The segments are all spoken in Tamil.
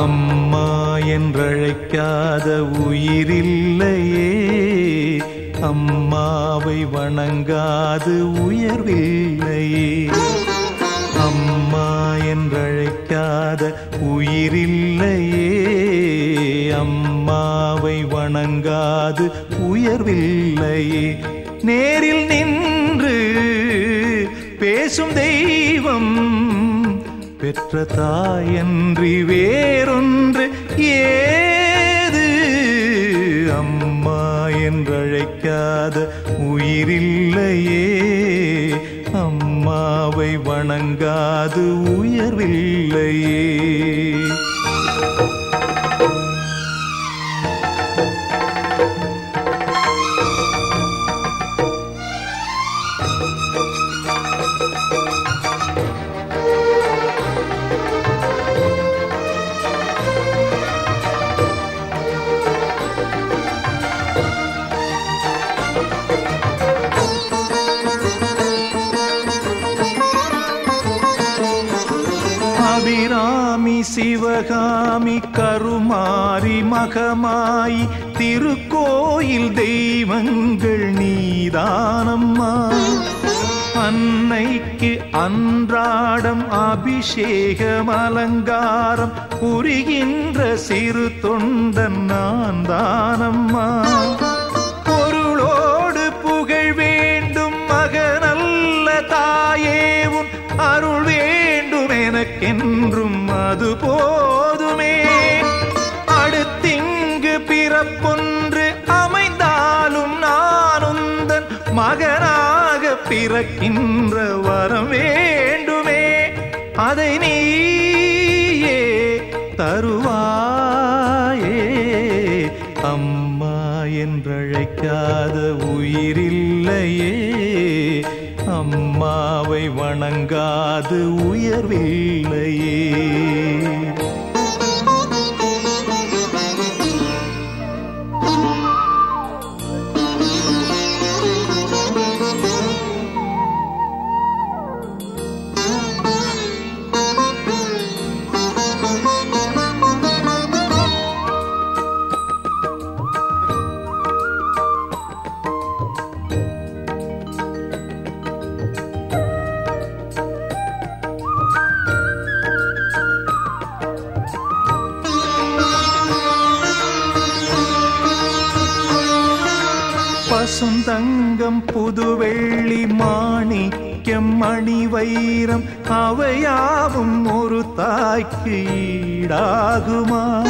அம்மா என்றழைக்காத உயிரில்லையே. அம்மாவை வணங்காது உயர்வில்லையே. அம்மா என்றழைக்காத உயிரில்லையே. அம்மாவை வணங்காது உயர்வில்லையே. நேரில் நின்று பேசும் தெய்வம் பெற்ற தாயன்றி வேறொன்று ஏது? அம்மா என்றழைக்காத உயிரில்லையே. அம்மாவை வணங்காது உயர்வில்லையே. அபிராமி சிவகாமி கருமாரி மகமாயி திருக்கோயில் தெய்வங்கள் நீதானம்மா. அன்னைக்கு அன்றாடம் அபிஷேகம் அலங்காரம் புரிகின்ற சிறு தொண்டன் நான் தானம்மா என்றும் அது போதுமே. அடுத்திங்கு பிறப்பொன்று அமைந்தாலும் நானுந்தன் மகனாக பிறக்கின்ற வரம் வேண்டுமே. அதை நீயே தருவாயே. அம்மா என்றழைக்காத உயிரில்லையே. அம்மாவை வணங்காது உயர்வில்லையே. பசுந்தங்கம் புதுவெள்ளி மாணிக்கம் மணி வைரம் அவையாவும் ஒரு தாய்க்கு ஈடாகுமா?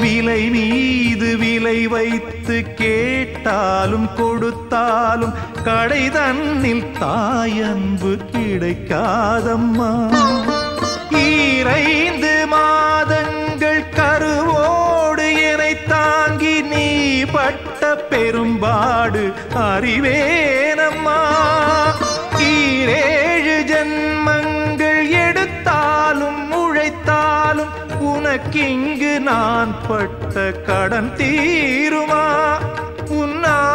விலை மீது விலை வைத்து கேட்டாலும் கொடுத்தாலும் கடை தன்னில் தாயன்பு கிடைக்காதம்மா. ஈரைந்து மாத நீ பட்ட பெரும்பாடு அறிவேனம்மா. ஈரேழு ஜன்மங்கள் எடுத்தாலும் உழைத்தாலும் உனக்கிங்கு நான் பட்ட கடன் தீருமா? உன்னாலே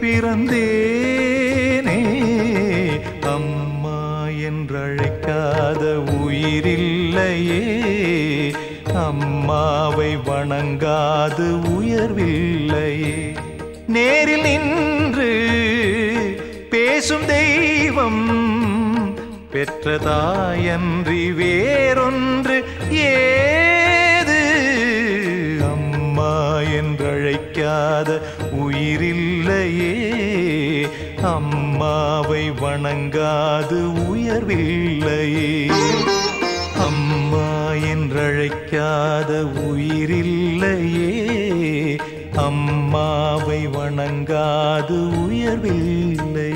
பிறந்தேனே. அம்மா என்றழைக்காத உயிரில்லையே. அம்மாவை வணங்காது உயர்வில்லையே நேரில் நின்று பேசும் தெய்வம் பெற்றதாயன்றி வேறொன்று ஏது? அம்மா என்றழைக்காத உயிரில்லையே. அம்மாவை வணங்காது உயர்வில்லையே. அது உயர்வில்லை